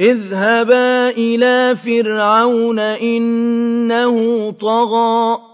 اذْهَبَا إِلَىٰ فِرْعَوْنَ إِنَّهُ طَغَىٰ.